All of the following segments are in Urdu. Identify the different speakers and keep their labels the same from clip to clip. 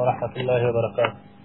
Speaker 1: ورحمۃ اللہ وبرکاتہ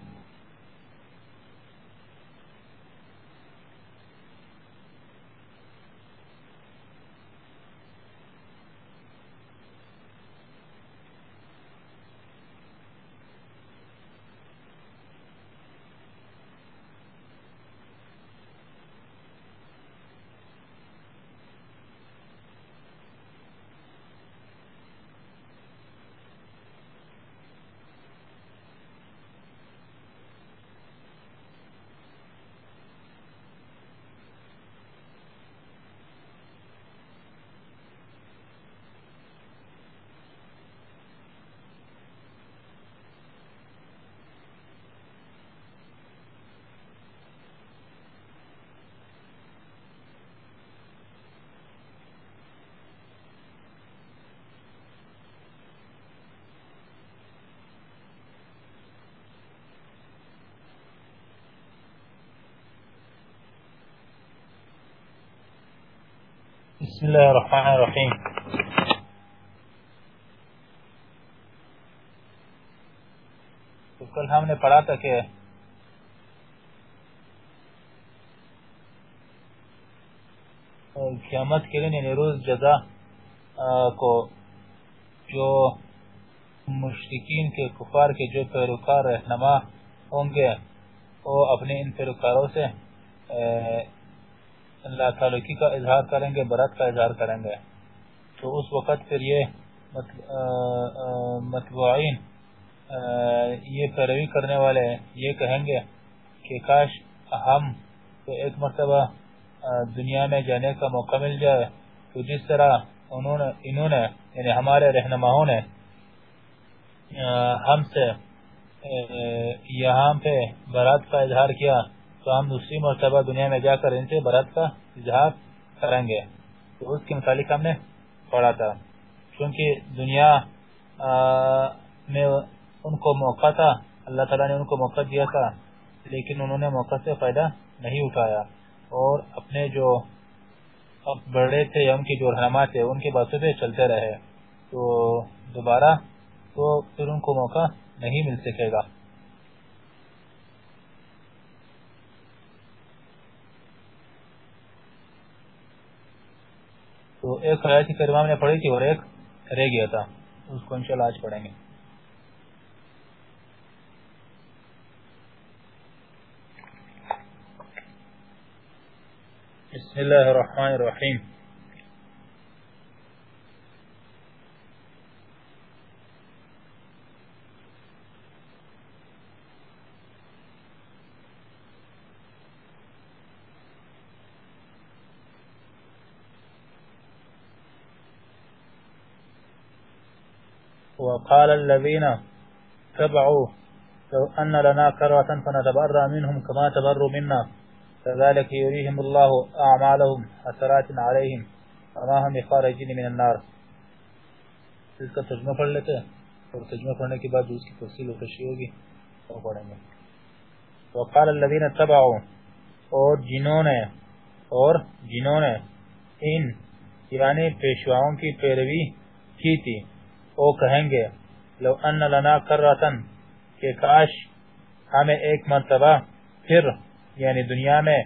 Speaker 1: بسم اللہ الرحمن الرحیم تو کل ہم نے پڑھا تھا کہ قیامت کے دن یعنی روز جزا کو جو مشرقین کے کفار کے جو پیروکار رہنما ہوں گے، وہ اپنے ان پیروکاروں سے اللہ تعالی کا اظہار کریں گے برات کا اظہار کریں گے۔ تو اس وقت پھر یہ مطبوعین یہ پیروی کرنے والے یہ کہیں گے کہ کاش ہم تو ایک مرتبہ دنیا میں جانے کا موقع مل جائے۔ تو جس طرح انہوں نے انہوں نے یعنی ہمارے رہنماؤں نے ہم سے یہاں پہ برات کا اظہار کیا۔ تو ہم دوسری مرتبہ دنیا میں جا کر ان سے برات کا اظہار کریں گے۔ تو اس کی متعلق ہم نے پڑھا تھا۔ کیونکہ دنیا میں ان کو موقع تھا، اللہ تعالیٰ نے ان کو موقع دیا تھا، لیکن انہوں نے موقع سے فائدہ نہیں اٹھایا۔ اور اپنے جو بڑے تھے یا ان کی جو رہنما تھے، ان کے باتوں پہ چلتے رہے۔ تو دوبارہ تو پھر ان کو موقع نہیں مل سکے گا۔ تو ایک آیت کریمہ نے پڑھی تھی اور ایک رہ گیا تھا۔ اس کو انشاءاللہ آج پڑھیں گے۔ بسم اللہ الرحمن الرحیم۔ وقال الذين تبعوا لو أن لنا كرة فنتبرى منهم كما تبروا منا. كذلك يريهم الله أعمالهم حسرات عليهم وما هم خارجين من النار. اس کا ترجمہ پڑھ لیتے ہیں اور ترجمہ پڑھنے کے بعد اس کی تفصیل و تشریح ہوگی وہ پڑھیں گے. وقال الذين تبعوا اور جنہوں نے اور جنہوں نے ان یعنی پیشواؤں کی پیروی کی تھی. وہ کہیں گے، لو ان لنا کرتن کہ کاش ہمیں ایک مرتبہ پھر یعنی دنیا میں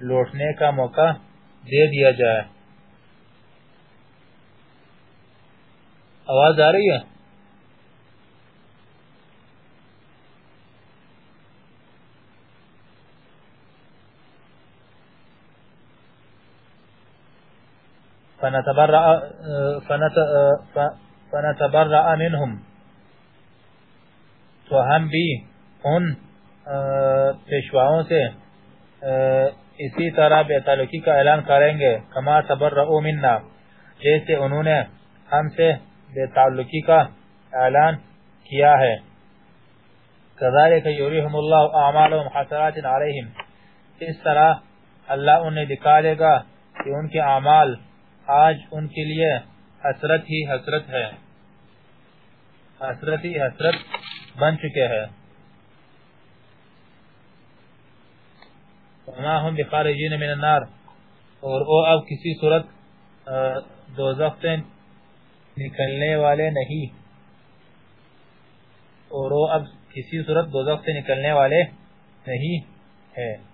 Speaker 1: لوٹنے کا موقع دے دیا جائے۔ آواز آ رہی ہے؟ فنتبرأ، فنت فنتبرأ منهم. تو ہم بھی ان پیشواؤں سے اسی طرح بے تعلقی کا اعلان کریں گے. کما تبرؤ منا، جیسے انہوں نے ہم سے بے تعلقی کا اعلان کیا ہے. کذالک یوریہم اللہ اعمالهم حسرات علیہم. اس طرح اللہ انہیں دکھا دے گا کہ ان کے اعمال آج ان کے لیے حسرت ہی حسرت ہے۔ حسرت ہی حسرت بن چکے ہیں۔ وما هم بخارجین من النار۔ اور وہ اب کسی صورت دوزخ سے نکلنے والے نہیں۔ اور وہ اب کسی صورت دوزخ سے نکلنے والے نہیں ہے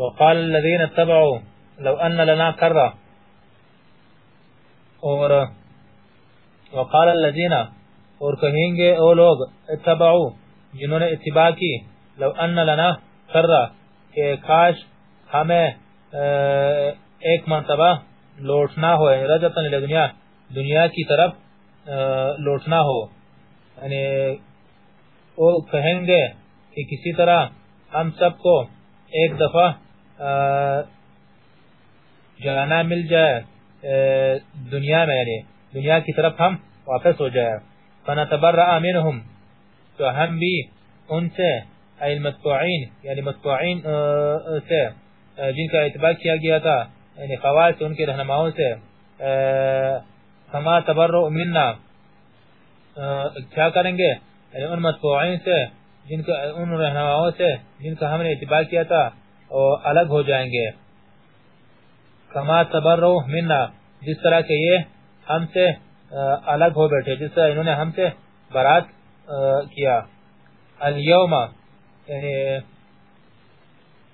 Speaker 1: وقال الذين اتبعوا لو ان لنا کرا اور وقال الذين، اور کہیں گے او لوگ، اتبعوا، جنہوں نے اتباع کی، لو ان لنا کرا کہ کاش ہمیں ایک مرتبہ لوٹنا ہو یعنی رجتن دنیا دنیا کی طرف لوٹنا ہو۔ یعنی وہ کہیں گے کہ کسی طرح ہم سب کو ایک دفعہ جانا مل جائے دنیا میں یعنی دنیا کی طرف ہم واپس ہو جائے۔ فنتبرع منهم، تو ہم بھی ان سے المتبعین یعنی متبعین سے جن کا اتباع کیا گیا تھا یعنی خوال سے ان کے رہنماؤں سے فما تبرع مننا کیا کریں گے؟ یعنی ان متبعین سے، جن کا، ان رہنماؤں سے، جن کا ہم نے اتباع کیا تھا الگ ہو جائیں گے۔ کما تبرو منا، جس طرح کہ یہ ہم سے الگ ہو بیٹھے، جس طرح انہوں نے ہم سے برات کیا۔ اليوم یعنی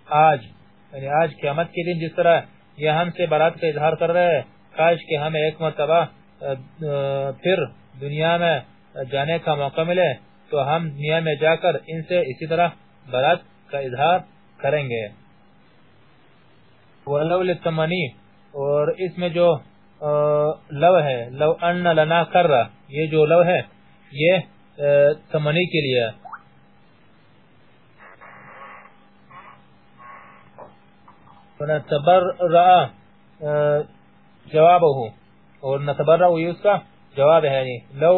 Speaker 1: آج یعنی آج قیامت کے دن، جس طرح یہ ہم سے برات کا اظہار کر رہے ہیں، کاش کہ ہمیں ایک مرتبہ پھر دنیا میں جانے کا موقع ملے، تو ہم دنیا میں جا کر ان سے اسی طرح برات کا اظہار کریں گے۔ ولو للتمنی، اور اس میں جو لو ہے، لو ان لنا کر، یہ جو لو ہے، یہ تمنی کے لیے نتبرع جواب ہوں اور نتبرع یہ اس کا جواب ہے یعنی لو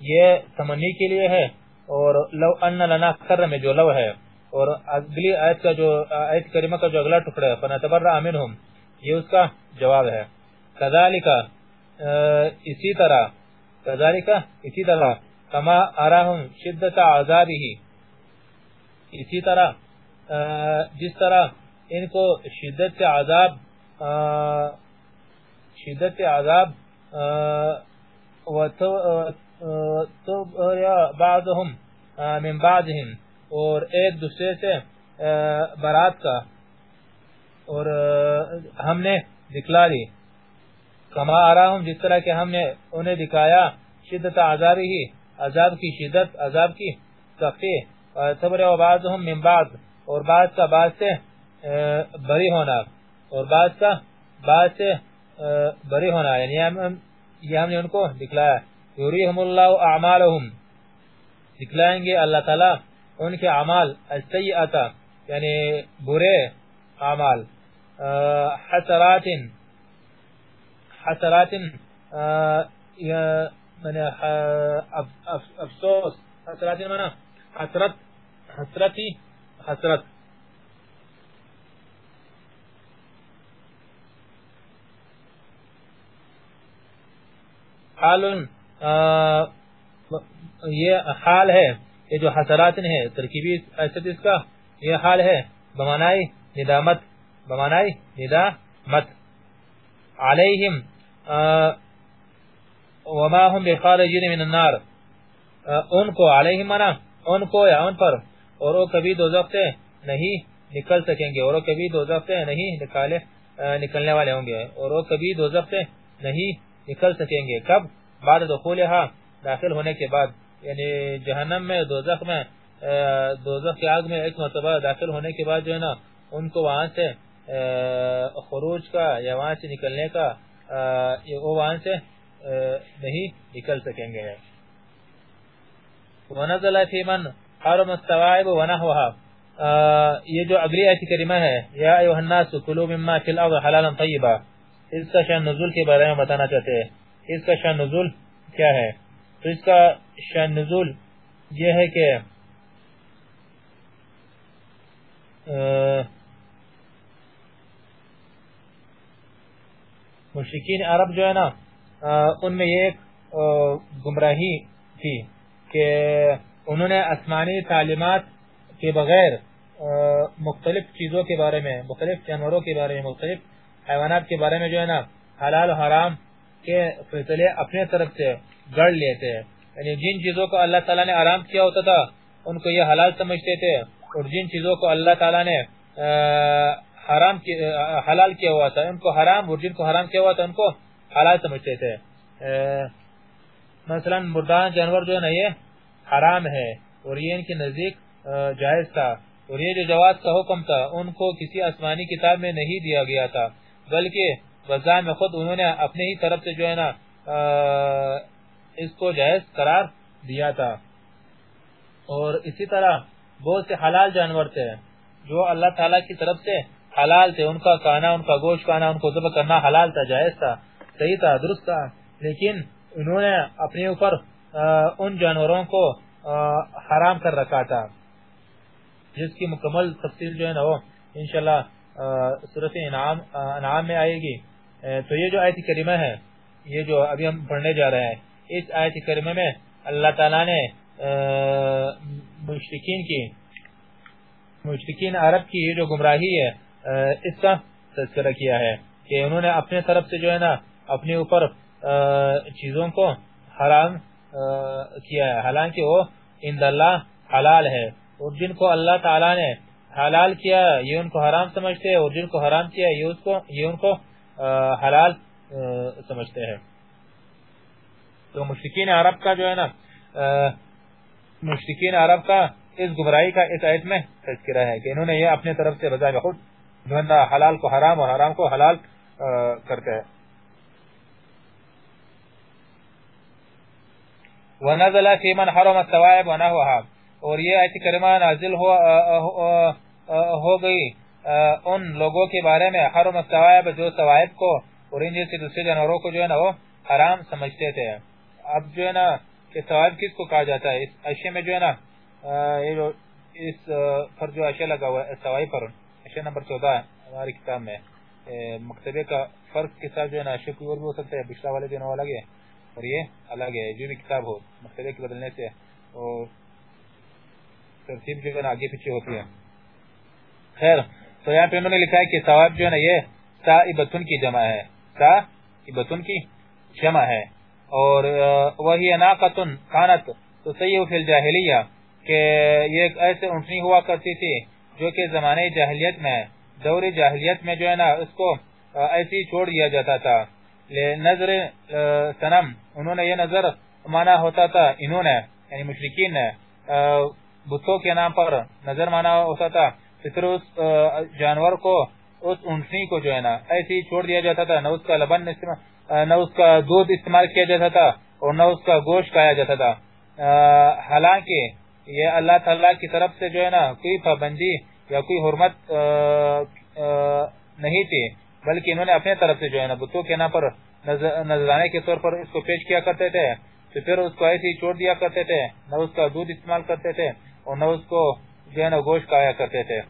Speaker 1: یہ تمنی کے لیے ہے، اور لو ان لنا کر میں جو لو ہے۔ اور اگلی آیت کا جو، آیت کریمہ کا جو اگلا ٹکڑا ہے فنتبرع منہم یہ اس کا جواب ہے۔ کذالک اسی طرح کذالک اسی طرح، کما اراہم شدت عذابہ۔ اسی طرح جس طرح ان کو شدت عذاب شدت عذاب و تو بعضهم من بعضهم اور ایک دوسرے سے برات کا۔ اور ہم نے دکھلا دی۔ کما آ رہا ہوں جس طرح کہ ہم نے انہیں دکھایا، شدت عذابی ہی، عذاب کی شدت، عذاب کی سختی۔ صبر و بعض ہم من بعض۔ اور بعض کا بعض سے بری ہونا۔ اور بعض کا بعض سے بری ہونا۔ یعنی یہ ہم نے ان کو دکھلایا۔ یوریہم اللہ اعمالہم۔ دکھلائیں گے اللہ تعالی۔ ان کے اعمال السیئات یعنی برے اعمال حسرات حسرات یعنی، افسوس حسرات معنی حسرت، حسرتی، حسرت۔ حال یہ حال ہے۔ یہ جو حسرات ہے ترکیبی ایسد اس کا یہ حال ہے۔ بمانائی، ندامت بمانائی، ندامت۔ علیہم وما هم بخارجین من النار۔ ان کو علیہم منا ان کو یا ان پر۔ اور وہ کبھی دوزخ سے نہیں نکل سکیں گے، اور وہ کبھی دوزخ سے نہیں نکالے نکلنے والے ہوں گے۔ اور وہ کبھی دوزخ سے نہیں نکل سکیں گے۔ کب؟ بعد دخولها داخل ہونے کے بعد۔ یعنی جہنم میں، دوزخ میں دوزخ کی آگ میں ایک مرتبہ داخل ہونے کے بعد جو ہے نا، ان کو وہاں سے خروج کا یا وہاں سے نکلنے کا وہ وہاں سے نہیں نکل سکیں گے۔ ونزل فی من حرم السوائب ونحوها۔ یہ جو اگلی آیت کریمہ ہے، یا ایوہ الناس کلو مما فی الارض حلالا طیبا۔ اس کا شان نزول کے بارے میں بتانا چاہتے ہیں۔ اس کا شان نزول کیا ہے؟ تو اس کا شان نزول، یہ ہے کہ مشرقین عرب جو ہے نا ان میں یہ گمراہی تھی کہ انہوں نے آسمانی تعلیمات کے بغیر مختلف چیزوں کے بارے میں، مختلف جانوروں کے بارے میں، مختلف حیوانات کے بارے میں جو ہے نا، حلال و حرام کے فیصلے اپنے طرف سے گڑ لیتے۔ ہیں یعنی جن چیزوں کو اللہ تعالیٰ نے آرام کیا ہوتا تھا، ان کو یہ حلال سمجھتے تھے، اور جن چیزوں کو اللہ تعالیٰ نے حرام کی حلال کیا ہوا تھا، ان کو حرام، اور جن کو حرام کیا ہوا تھا، ان کو حلال سمجھتے تھے۔ مثلا مردان جانور جو ہے نا، یہ حرام ہے، اور یہ ان کے نزدیک جائز تھا۔ اور یہ جو جواز کا حکم تھا، ان کو کسی آسمانی کتاب میں نہیں دیا گیا تھا، بلکہ وزان میں خود انہوں نے اپنے ہی طرف سے جو ہے نا اس کو جائز قرار دیا تھا۔ اور اسی طرح بہت سے حلال جانور تھے جو اللہ تعالیٰ کی طرف سے حلال تھے۔ ان کا کانا ان کا گوشت کانا ان کو ذبح کرنا حلال تھا، جائز تھا، صحیح تھا، درست تھا۔ لیکن انہوں نے اپنے اوپر ان جانوروں کو حرام کر رکھا تھا۔ جس کی مکمل تفصیل جو ہے نا وہ انشاءاللہ صورت انعام انعام میں آئے گی۔ تو یہ جو آیت کریمہ ہے، یہ جو ابھی ہم پڑھنے جا رہے ہیں اس آیت کریمہ میں اللہ تعالیٰ نے مشرقین کی مشرقین عرب کی جو گمراہی ہے اس کا تذکرہ کیا ہے کہ انہوں نے اپنے طرف سے جو ہے نا، اپنے اوپر چیزوں کو حرام کیا ہے۔ حالانکہ وہ اند اللہ حلال ہے اور جن کو اللہ تعالی نے حلال کیا، یہ ان کو حرام سمجھتے ہیں اور جن کو حرام کیا، یہ اس کو، یہ ان کو حلال سمجھتے ہیں۔ تو مشرقین عرب کا جو ہے نا مشرقین عرب کا اس گمراہی کا اس آیت میں تذکرہ ہے کہ انہوں نے یہ اپنے طرف سے بجائے خود جو ہے حلال کو حرام اور حرام کو حلال کرتے ہیں۔ ونزل في من حرم الثوائب ونحوها اور یہ آیت کریمہ نازل ہو ہو گئی ان لوگوں کے بارے میں حرم الثوائب جو ثوائب کو اور ان جیسے دوسرے جانوروں کو جو ہے نا، وہ حرام سمجھتے تھے۔ اب جو ہے نا کہ ثوائب کس کو کہا جاتا ہے؟ اس اشیاء میں جو ہے نا جو اس پر جو اشیاء لگا ہوا ہے ثوائب پر اشیاء نمبر چودہ ہے ہماری کتاب میں۔ مکتبے کا فرق کے ساتھ جو ہے نا اشیاء کوئی اور بھی ہو سکتا ہے، پچھلا والے دنوں والا ہے اور یہ الگ ہے، جو بھی کتاب ہو مختلف کے بدلنے سے۔ اور ترتیب جو ہے نا، آگے پیچھے ہوتی ہے۔ خیر، تو یہاں پہ انہوں نے لکھا ہے کہ ثواب جو ہے نا، یہ سائبتن کی جمع ہے۔ سائبتن کی جمع ہے۔ اور وہی ناقتن کانت، تو سیئو فی الجاہلیہ کہ یہ ایک ایسے اونٹنی ہوا کرتی تھی جو کہ زمانے جاہلیت میں، دور جاہلیت میں جو ہے نا، اس کو ایسی چھوڑ دیا جاتا تھا۔ نظر سنم انہوں نے یہ نظر مانا ہوتا تھا، انہوں نے یعنی مشرقین نے بتوں کے نام پر نظر مانا ہوتا تھا۔ پھر اس جانور کو، اس اونٹنی کو جو ہے نا، ایسی چھوڑ دیا جاتا تھا۔ نہ اس کا لبن نہ اس کا دودھ استعمال کیا جاتا تھا اور نہ اس کا گوشت کھایا جاتا تھا۔ حالانکہ یہ اللہ تعالی کی طرف سے جو ہے نا کوئی پابندی یا کوئی حرمت نہیں تھی، بلکہ انہوں نے اپنے طرف سے جو ہے نا بتوں کے نام پر نظرانے کے طور پر اس کو پیش کیا کرتے تھے۔ تو پھر اس کو ایسے ہی چھوڑ دیا کرتے تھے، نہ اس کا دودھ استعمال کرتے تھے اور نہ اس کو جو ہے نا گوشت کھایا کرتے تھے۔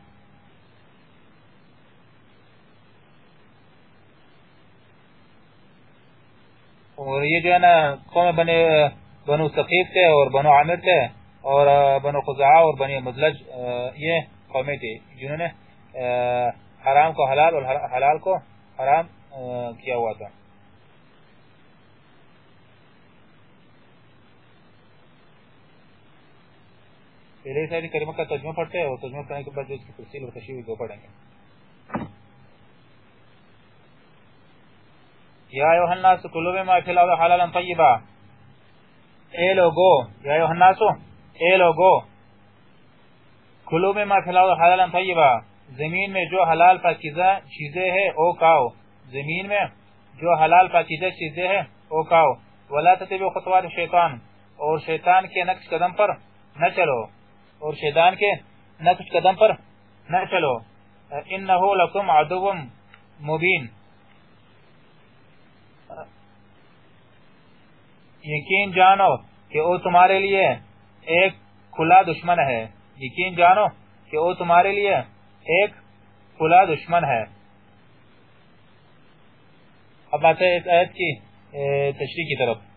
Speaker 1: اور یہ جو ہے نا قوم بنے بنو ثقیف تھے اور بنو عامر تھے اور بنو خزاع اور بنی مدلج یہ قومیں تھی جنہوں نے حرام کو حلال اور حلال کو حرام کیا ہوا تھا۔ پہلے ساری کریمہ کا ترجمہ پڑھتے ہیں اور ترجمہ پڑھنے کے بعد جو اس کی تفصیل اور تشریح دو پڑھیں گے۔ یا ایوہ الناس کلو بما فی الارض حلالا طیبا اے لوگو یا ایوہ الناس، اے لوگو کلو بما فی الارض حلالا طیبا زمین میں جو حلال پاکیزہ چیزیں ہیں، او کاؤ. زمین میں جو حلال پاکیزہ چیزیں ہیں، او کاؤ. ولا تتبع خطوات شیطان اور شیطان کے نقش قدم پر نہ چلو. اور شیطان کے نقش قدم پر نہ چلو. انہو لکم عدو مبین. یقین جانو کہ او تمہارے لیے ایک کھلا دشمن ہے۔ یقین جانو کہ او تمہارے لیے ایک کھلا دشمن ہے۔ اب آتے اس آیت کی تشریح کی طرف۔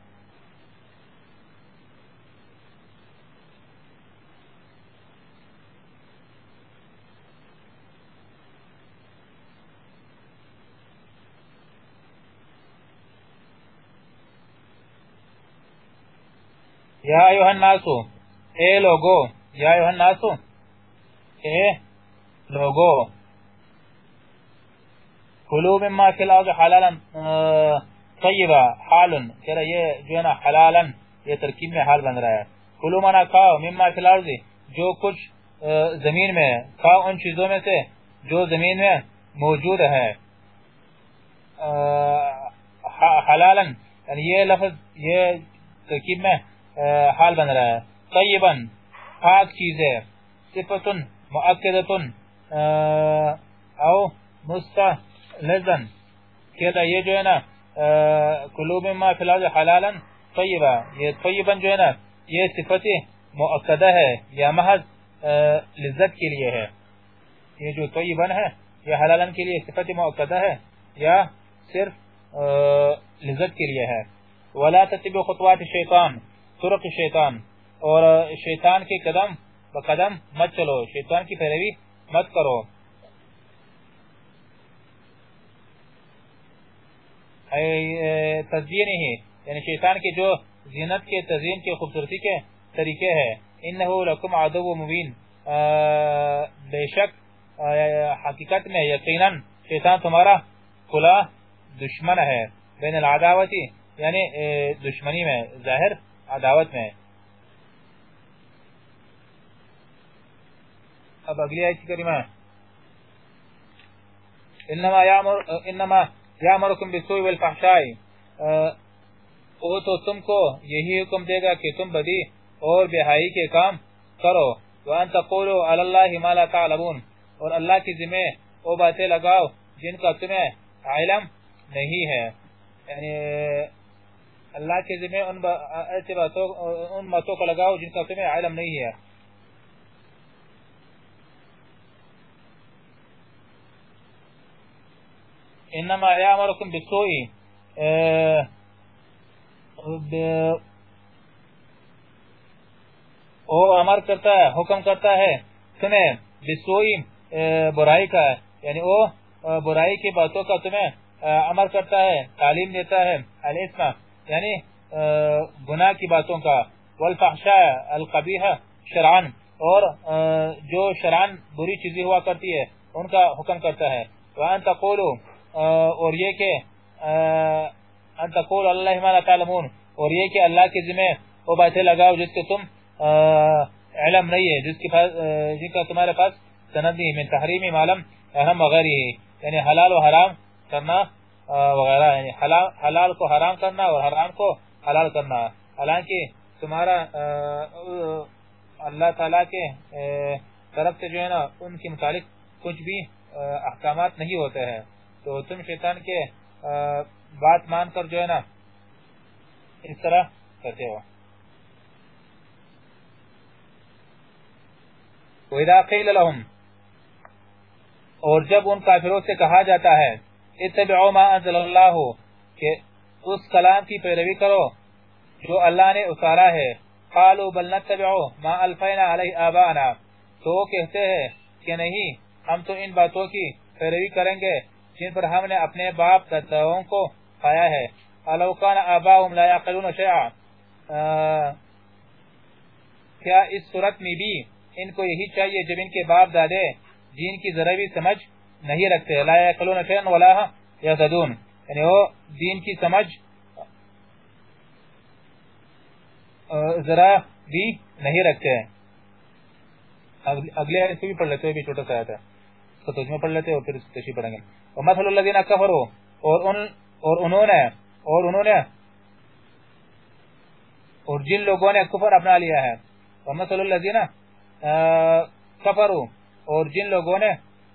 Speaker 1: یا ایوہ الناسو اے لوگو، یا ایوہ الناسو اے لوگو، کلو مما فی الارض حلالا طیبا حال کہہ یہ جو ہے نا حلالا، یہ ترکیب میں حال بن رہا ہے۔ کلو منا کھاؤ مما فی الارض، جو کچھ زمین میں، کھاؤ ان چیزوں میں سے جو زمین میں موجود ہے۔ حلالا یعنی یہ لفظ، یہ ترکیب میں حال بن رہا ہے۔ طیبا، پاک چیزیں، صفتن، مؤکدتن او مستلزن کہتا یہ جو ہے نا قلوب ما فی الارض حلالا طیبا یہ طیبا جو ہے نا، یہ صفت مؤکدہ ہے، یا محض لذت کے لیے ہے۔ یہ جو طیبا ہے، یہ حلالا کے لیے صفت مؤکدہ ہے، یا صرف لذت کے لیے ہے۔ ولا تتبع خطوات شیطان طرق شیطان اور شیطان کے قدم بقدم مت چلو، شیطان کی پیروی مت کرو۔ تزیین ہی۔ یعنی شیطان کے جو زینت کے تزین کے خوبصورتی کے طریقے ہیں۔ انہو لکم عدو مبین۔ بے شک حقیقت میں یقیناً شیطان تمہارا کھلا دشمن ہے۔ بین العداوتی یعنی دشمنی میں، ظاہر عداوت میں ہے۔ اب اگلی آیت کریمہ انما یامر انما یامرکم بالسوء والفحشاء۔ او تو تم کو یہی حکم دے گا کہ تم بدی اور بہائی کے کام کرو۔ وان تقولوا علی اللہ ما لا تعلمون۔ اور اللہ کی ذمہ وہ باتیں لگاؤ جن کا تمہیں علم نہیں ہے۔ یعنی اللہ کے ذمہ ان با... ایسے باتوں ان باتوں کو لگاؤ جن کا تمہیں علم نہیں ہے۔ انما یامرکم بالسوء او امر کرتا ہے، حکم کرتا ہے، تمہیں بالسوء برائی کا یعنی او برائی کی باتوں کا تمہیں امر کرتا ہے، تعلیم دیتا ہے الاسمہ یعنی گناہ کی باتوں کا۔ والفحشاء، القبیح شرعن اور جو شرعن بری چیزیں ہوا کرتی ہے، ان کا حکم کرتا ہے۔ وان تقولوا اور یہ کہ ان تقول اللہ ما تعلمون۔ اور یہ کہ اللہ کے ذمہ وہ باتیں لگاؤ جس کے تم علم نہیں ہے، جس کے پاس جن کا تمہارے پاس سند نہیں من تحریم معلوم اہم وغیرہ یعنی حلال و حرام کرنا وغیرہ یعنی حلال کو حرام کرنا اور حرام کو حلال کرنا۔ حالانکہ تمہارا اللہ تعالی کے طرف سے جو ہے نا، ان کے متعلق کچھ بھی احکامات نہیں ہوتے ہیں۔ تو تم شیطان کے بات مان کر جو ہے نا، اس طرح کرتے ہو۔ وَإِذَا قِيلَ لَهُمْ اور جب ان کافروں سے کہا جاتا ہے اتبعوا ما انزل اللہ، کہ اس کلام کی پیروی کرو جو اللہ نے اتارا ہے۔ قالوا بل نتبعوا ما الفینا علیہ آبانا۔ تو وہ کہتے ہیں کہ نہیں، ہم تو ان باتوں کی پیروی کریں گے جن پر ہم نے اپنے باپ داداؤں کو پایا ہے۔ الو کان لا یعقلون شیعا کیا اس صورت میں بھی ان کو یہی چاہیے جب ان کے باپ دادے دین کی ذرا بھی سمجھ نہیں رکھتے. لا یقلون شیئا ولا یزدون. یعنی وہ دین کی سمجھ ذرا بھی نہیں رکھتے. ہیں اگلے آیت سے بھی پڑھ لیتے ہیں بھی چھوٹا سا آیت ہے. تو تجمہ پڑھ لیتے ہیں اور پھر تشریح پڑھیں گے. ومثل الذین کفروا، اور ان، اور انہوں نے، اور انہوں نے، اور جن لوگوں نے کفر اپنا لیا ہے. ومثل الذین کفروا، اور جن لوگوں نے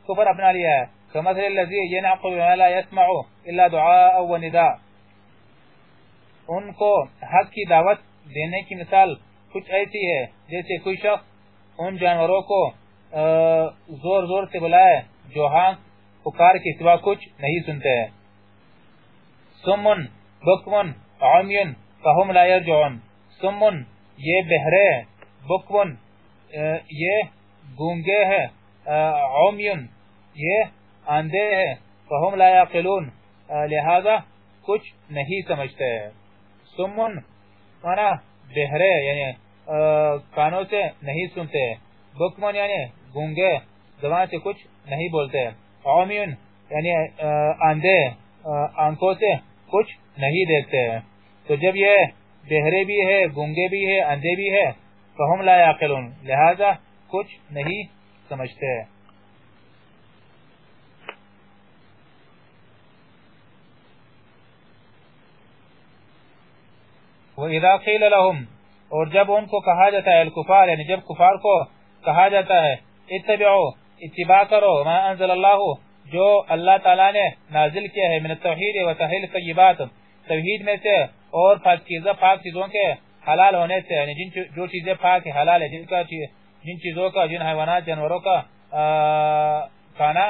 Speaker 1: کفر اپنا لیا ہے۔ کمثل الذی ينعق بما لا يسمع الا دعاء و نداء ان کو حق کی دعوت دینے کی مثال کچھ ایسی ہے، جیسے کوئی شخص ان جانوروں کو زور زور سے بلائے، جو ہاں پکار کے سوا کچھ نہیں سنتے۔ ہیں سمن بکمن عمین فہم لا یرجعون سمن یہ بہرے بکمن یہ گونگے ہے عمین یہ آندے ہے فہم لا یقلون لہذا کچھ نہیں سمجھتے۔ ہیں سمن مانا بہرے یعنی کانوں سے نہیں سنتے۔ بکمن یعنی گونگے، زبان سے کچھ نہیں بولتے۔ عمین یعنی آندے آنکھوں سے کچھ نہیں دیکھتے۔ تو جب یہ بہرے بھی ہے، گونگے بھی ہے اندھے بھی ہے تو ہم لا یعقلون لہذا کچھ نہیں سمجھتے۔ وَإِذَا قِيلَ لَهُمْ، اور جب ان کو کہا جاتا ہے، الکفار یعنی جب کفار کو کہا جاتا ہے، اتبعو، اتباع کرو، ما انزل اللہ، جو اللہ تعالی نے نازل کیا ہے، من التوحید و تحلیل طیبات توحید میں سے اور پاکیزہ پاک چیزوں کے حلال ہونے سے یعنی جن جو چیزیں پاک حلال ہے جن کا جن چیزوں کا، جن حیوانات، جانوروں کا کھانا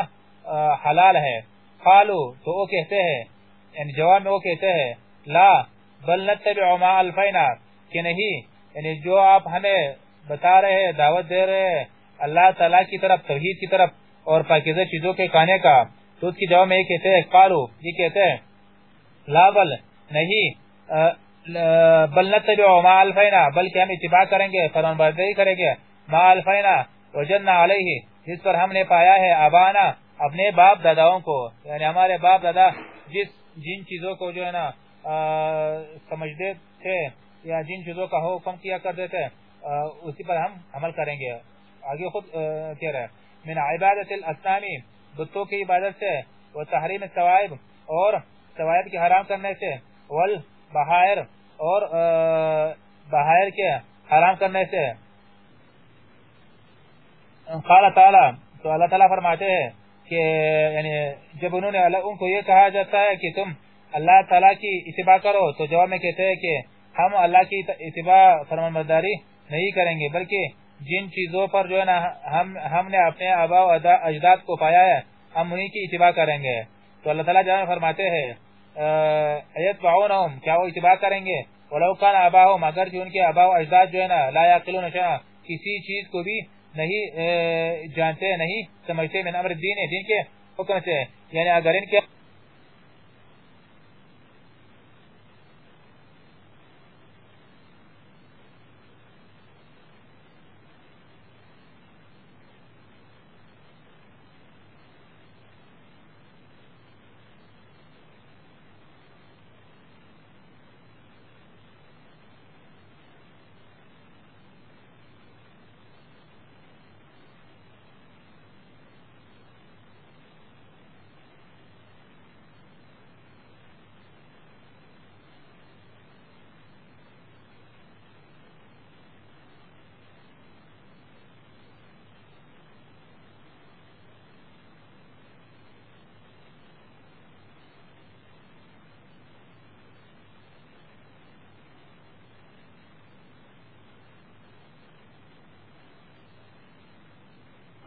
Speaker 1: حلال ہے۔ قالو، تو وہ کہتے ہیں یعنی جواب میں وہ کہتے ہیں، لا بل نتبع ما الفینا، کہ نہیں یعنی جو آپ ہمیں بتا رہے ہیں، دعوت دے رہے ہیں، اللہ تعالی کی طرف، توحید کی طرف، اور پاکیزہ چیزوں کے کھانے کا، تو اس کی جواب میں یہ کہتے ہیں، قالو، یہ کہتے ہیں، لا بل، نہیں بل نتبع ما الفینا، بلکہ ہم اتباع کریں گے فرمان برداری کریں گے، ما الفینا، وجدنا علیہ، جس پر ہم نے پایا ہے، ابانا، اپنے باپ داداؤں کو یعنی ہمارے باپ دادا، جس، جن چیزوں کو جو ہے نا سمجھتے تھے یا جن چیزوں کا حکم کیا کرتے تھے اسی پر ہم عمل کریں گے۔ آگے خود کہہ رہے من عبادت الاسنامی بتوں کی عبادت سے، و تحریم سوائب اور سوائب کی حرام کرنے سے والبحائر اور بحائر کے حرام کرنے سے۔ قال تعالی، تو اللہ تعالی فرماتے ہیں کہ یعنی جب انہوں نے ان کو یہ کہا جاتا ہے کہ تم اللہ تعالی کی اتباع کرو، تو جواب میں کہتے ہیں کہ ہم اللہ کی اتباع فرمان برداری نہیں کریں گے، بلکہ جن چیزوں پر جو ہے نا ہم ہم نے اپنے آبا و اجداد کو پایا ہے، ہم انہی کی اتباع کریں گے۔ تو اللہ تعالیٰ جہاں فرماتے ہیں ایت بعونہم کیا وہ اتباع کریں گے؟ ولو کان آباہم اگر جو ان کے آبا و اجداد جو ہے نا لا یاقلون شاہ کسی چیز کو بھی نہیں جانتے، نہیں سمجھتے، من امر دین دین کے حکم سے یعنی اگر ان کے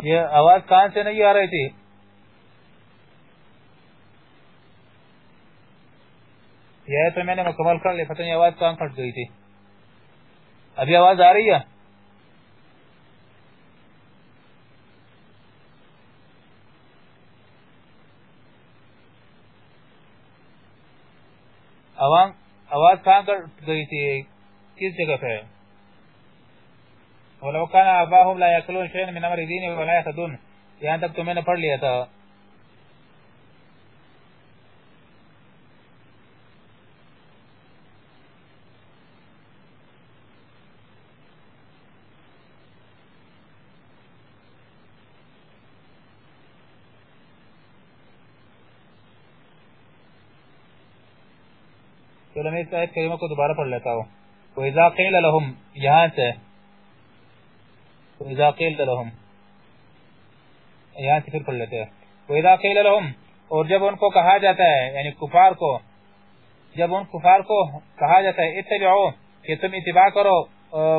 Speaker 1: یہ آواز کان سے نہیں آ رہی تھی؟ یہ تو میں نے مکمل کر لی، پتہ نہیں آواز کہاں کھٹ گئی تھی۔ ابھی آواز آ رہی ہے؟ آواز کہاں کٹ گئی تھی؟ کس جگہ پہ ولو كان اباهم لا ياكلون شيئا من امر دين ولا يهتدون. یہاں تک تو میں نے پڑھ لیا تھا چلو میں اس آیت کریمہ کو دوبارہ پڑھ لیتا ہوں. وَإِذَا قِيلَ لَهُمْ، یہاں سے وَإِذَا قِيلَ لَهُمْ یہاں سے پھر پڑھ لیتے ہیں۔ وَإِذَا قِيلَ لَهُمْ اور جب ان کو کہا جاتا ہے یعنی کفار کو، جب ان کفار کو کہا جاتا ہے، اتبعو، کہ تم اتباع کرو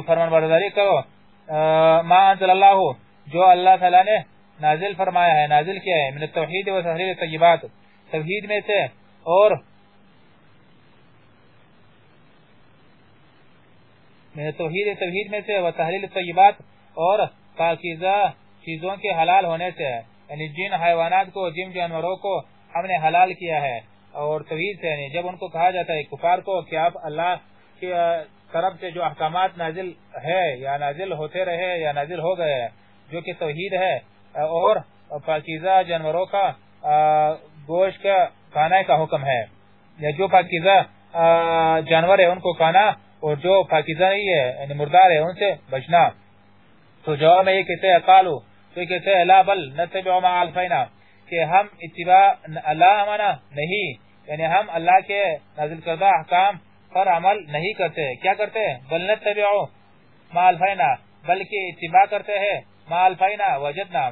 Speaker 1: فرمان برداری کرو ما انزل اللہ، جو اللہ تعالی نے نازل فرمایا ہے، نازل کیا ہے، من التوحید و تحلیل الطیبات توحید میں سے، اور من توحید توحید میں سے، و تحلیل الطیبات اور پاکیزہ چیزوں کے حلال ہونے سے یعنی جن حیوانات کو، جن جانوروں کو ہم نے حلال کیا ہے۔ اور توحید سے یعنی جب ان کو کہا جاتا ہے کفار کو کہ آپ اللہ کی طرف سے جو احکامات نازل ہے یا نازل ہوتے رہے یا نازل ہو گئے، جو کہ توحید ہے، اور پاکیزہ جانوروں کا گوشت کا کھانا کا حکم ہے۔ یا جو پاکیزہ جانور ہے، ان کو کھانا اور جو پاکیزہ نہیں ہے یعنی مردار ہے، ان سے بچنا۔ تو جواب میں یہ کہتے ہیں، قالو، تو کہتے ہیں، لا بل نتبع ما الفینا کہ ہم اتباع اللہ ہمانا نہیں یعنی ہم اللہ کے نازل کردہ احکام پر عمل نہیں کرتے۔ کیا کرتے بل نتبع ما الفینا بلکہ اتباع کرتے ہیں، ما الفینا وجدنا۔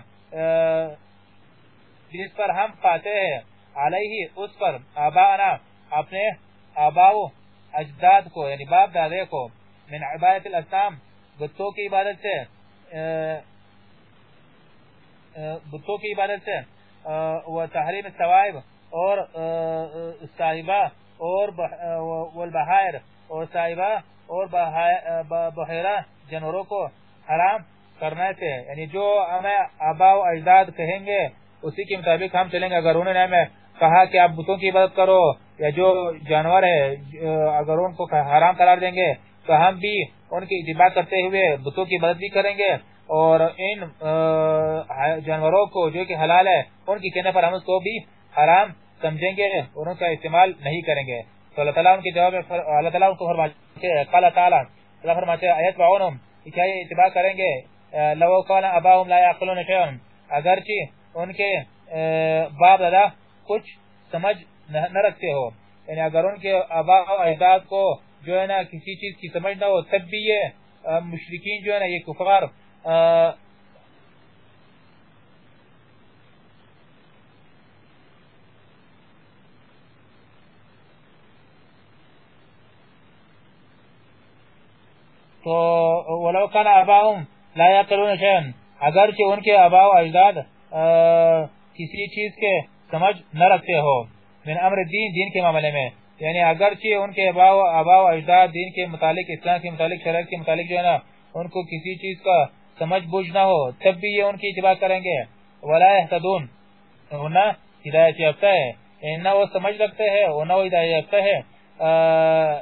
Speaker 1: جس پر ہم پاتے ہیں، علیہ، اس پر آبانا اپنے آباؤ، اجداد کو یعنی باپ دادے کو، من عبادت الاسلام بتوں کی عبادت سے۔ بتوں کی عبادت سے وہ تحریم ثوائب اور صاحبہ اور والبحائر اور صاحبہ اور بحیرہ جنوروں کو حرام کرنا سے یعنی جو ہمیں آبا و اجداد کہیں گے، اسی کے مطابق ہم چلیں گے۔ اگر انہوں نے ہمیں کہا کہ آپ بتوں کی عبادت کرو یا جو جانور ہے اگر ان کو حرام قرار دیں گے تو ہم بھی ان کی اتباع کرتے ہوئے بتوں کی مدد بھی کریں گے اور ان جانوروں کو جو کہ حلال ہے، ان کی کہنے پر ہم اس کو بھی حرام سمجھیں گے اور ان کا استعمال نہیں کریں گے۔ تو اللہ تعالیٰ ان کے جواب میں اللہ تعالیٰ ان کو فرماتے ہیں، قال تعالیٰ، اللہ فرماتے ہیں ایت بعونم کیا یہ اتباع کریں گے؟ لو قال اباهم لا يعقلون شيئا اگرچہ ان کے باپ دادا کچھ سمجھ نہ رکھتے ہو۔ یعنی اگر ان کے ابا و اجداد کو جو ہے نا، کسی چیز کی سمجھ نہ ہو، تب بھی یہ مشرکین جو ہے نا، یہ کفار تو ولو کان اباهم لا يقلون شيئا اگرچہ ان کے ابا و اجداد کسی چیز کے سمجھ نہ رکھتے ہو، من امر دین دین کے معاملے میں۔ یعنی اگرچہ ان کے ابا و اجداد دین کے متعلق، اسلام کے متعلق، شریعت کے متعلق جو ہے نا، ان کو کسی چیز کا سمجھ بوجھ نہ ہو، تب بھی یہ ان کی اتباع کریں گے۔ ولا يهتدون۔ نہ ہدایت یافتہ ہے۔ یعنی نہ وہ سمجھ رکھتے ہیں نہ وہ ہدایت یافتہ ہے۔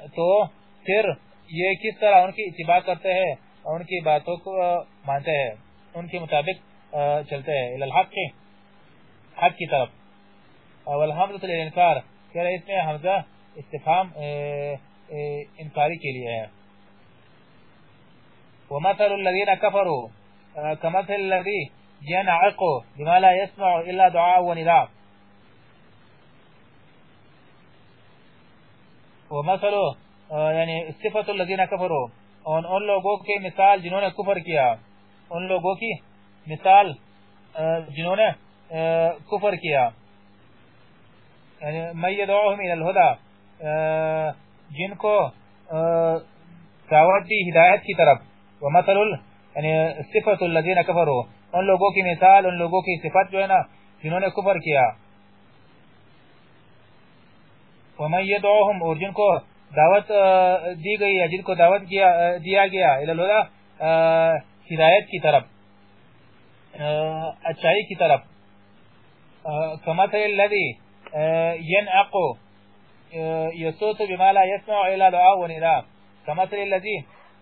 Speaker 1: تو پھر یہ کس طرح ان کی اتباع کرتے ہیں؟ ان کی باتوں کو مانتے ہیں۔ ان کے مطابق چلتے ہیں۔ الحق کے حق کی طرف۔ والحمد للانکار کہہ رہے اس میں حمزہ استفام انکاری کے لیے ہے۔ ومثل الذين كفروا كمثل الذي ينعق بما لا يسمع الا دعاء ونداء ومثل یعنی صفت الذين كفروا ان ان لوگوں کی مثال جنہوں نے کفر کیا، ان لوگوں کی مثال جنہوں نے کفر کیا۔ یعنی میدعوهم الى الهدى جن کو دعوت دی، ہدایت کی طرف۔ ومثل یعنی صفت الذين كفروا ان لوگوں کی مثال، ان لوگوں کی صفت جو ہے نا، جنہوں نے کفر کیا۔ ومن يدعوهم، اور جن کو دعوت دی گئی ہے، جن کو دعوت دیا گیا الہدا ہدایت کی طرف۔ اچھائی کی طرف۔ کمثل الذي ينعق يصوت بما لا يسمع الا دعاء ونداء کمثل الذي،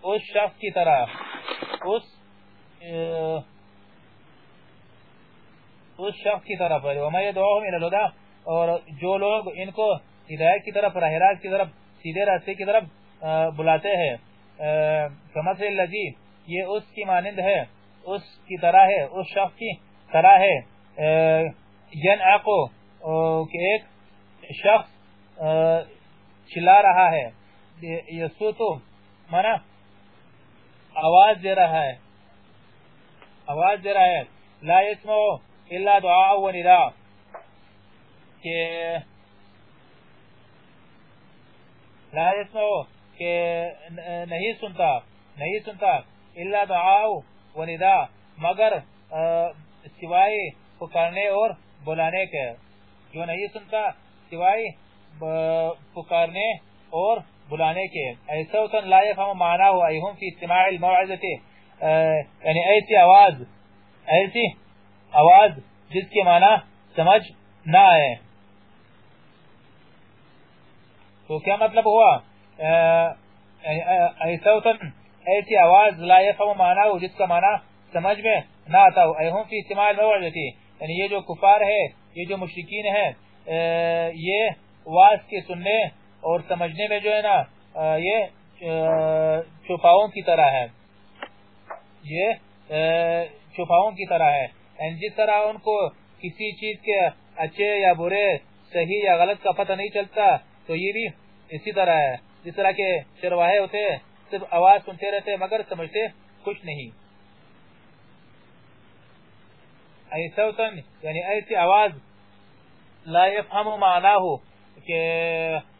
Speaker 1: اس شخص کی طرح، اس اس شخص کی طرف ہے وما يدعوهم الى الهدى. اور جو لوگ ان کو ہدایت کی طرف، راہ راست کی طرف، سیدھے راستے کی طرف بلاتے ہیں کمثل الذي، یہ اس کی مانند ہے، اس کی طرح ہے، اس شخص کی طرح ہے ینعقو کہ ایک شخص چلا رہا ہے۔ یسوتو، مانا، آواز دے رہا ہے۔ آواز دے رہا ہے۔ لا يسمع الا دعاء و نداء کہ لا يسمع کہ نہیں سنتا نہیں سنتا، الا دعاء و نداء مگر سوائے پکارنے اور بلانے کے۔ جو نہیں سنتا، سوائے پکارنے اور بلانے کے۔ ایسا لا يفهم معناه ایہم فی استماع الموعظه یعنی ایسی آواز ایسی آواز جس کے معنی سمجھ نہ آئے۔ تو کیا مطلب ہوا؟ یعنی ایسا ایسی آواز لا يفهم معناه جس کا معنی سمجھ میں نہ آتا ہو۔ ایہم فی استماع الموعظه یعنی یہ جو کفار ہے، یہ جو مشرکین ہے یہ واس کے سننے اور سمجھنے میں جو ہے نا یہ چھپاؤں کی طرح ہے۔ یہ چھپاؤں کی طرح ہے۔ جس طرح ان کو کسی چیز کے اچھے یا برے، صحیح یا غلط کا پتہ نہیں چلتا، تو یہ بھی اسی طرح ہے۔ جس طرح کے چرواہے ہوتے، صرف آواز سنتے رہتے مگر سمجھتے کچھ نہیں۔ ایسا یعنی ایسی آواز، لا يفهم معناه کہ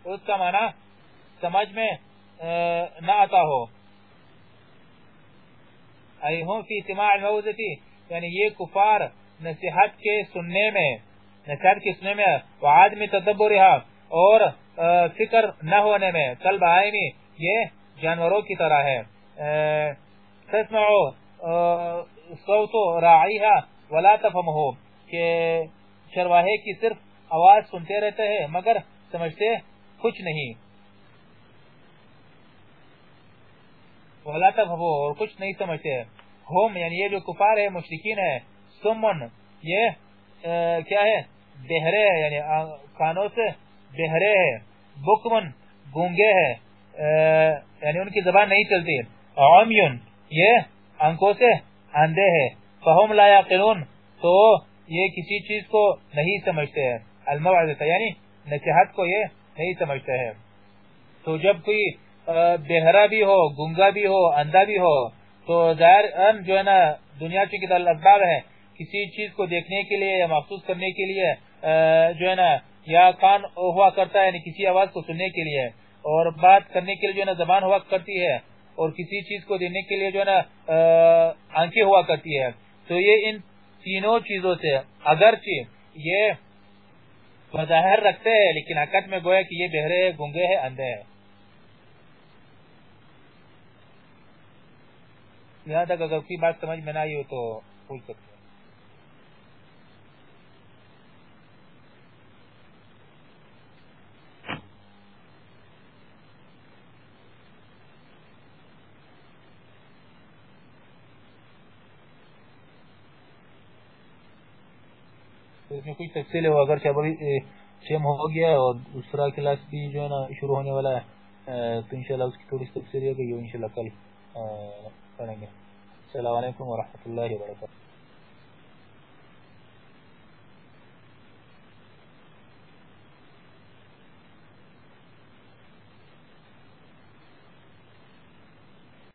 Speaker 1: اس کا معنی سمجھ میں نہ آتا ہو۔ ایہم فی سماع الموزتی یعنی یہ کفار نصیحت کے سننے میں، نصیحت کے سننے میں وعاد میں تدبرها اور فکر نہ ہونے میں، قلب آئینی یہ جانوروں کی طرح ہے۔ تسمعو صوت راعیها ولا تفهمه کہ چرواہے کی صرف آواز سنتے رہتے ہیں، مگر سمجھتے کچھ نہیں۔ اور کچھ نہیں سمجھتے۔ ہوم یعنی یہ جو کفار ہے مشرکین ہے سمن یہ کیا ہے؟ بہرے یعنی کانوں سے بہرے ہے بکمن گونگے ہے یعنی ان کی زبان نہیں چلتی۔ عمیون یہ انکوں سے اندھے ہے فہم لا یقلون تو یہ کسی چیز کو نہیں سمجھتے۔ ہیں الموعظہ یعنی نصیحت کو یہ نہیں سمجھتے ہیں۔ تو جب کوئی بہرا بھی ہو، گنگا بھی ہو، اندھا بھی ہو، تو ظاہر جو ہے نا دنیا چونکہ اسباب ہے کسی چیز کو دیکھنے کے لیے یا محسوس کرنے کے لیے جو ہے نا، یا کان ہوا کرتا ہے یعنی کسی آواز کو سننے کے لیے، اور بات کرنے کے لیے جو ہے نا زبان ہوا کرتی ہے، اور کسی چیز کو دینے کے لیے جو ہے نا آنکھیں ہوا کرتی ہے۔ تو یہ ان تینوں چیزوں سے، اگرچہ یہ بظاہر رکھتے ہیں، لیکن حقیقت میں گویا کہ یہ بہرے گنگے ہیں، اندھے ہیں۔ یہاں تک اگر کی بات سمجھ میں نہ آئی ہو تو پوچھ سکتے اس میں کچھ تفصیل ہے؟ اگر سیم ہو گیا اور دوسرا کلاس بھی جو ہے نا شروع ہونے والا ہے تو انشاءاللہ اس کی تھوڑی تفصیل ہوگی، وہ انشاءاللہ کل کریں گے۔ السلام علیکم ورحمۃ اللہ وبرکاتہ۔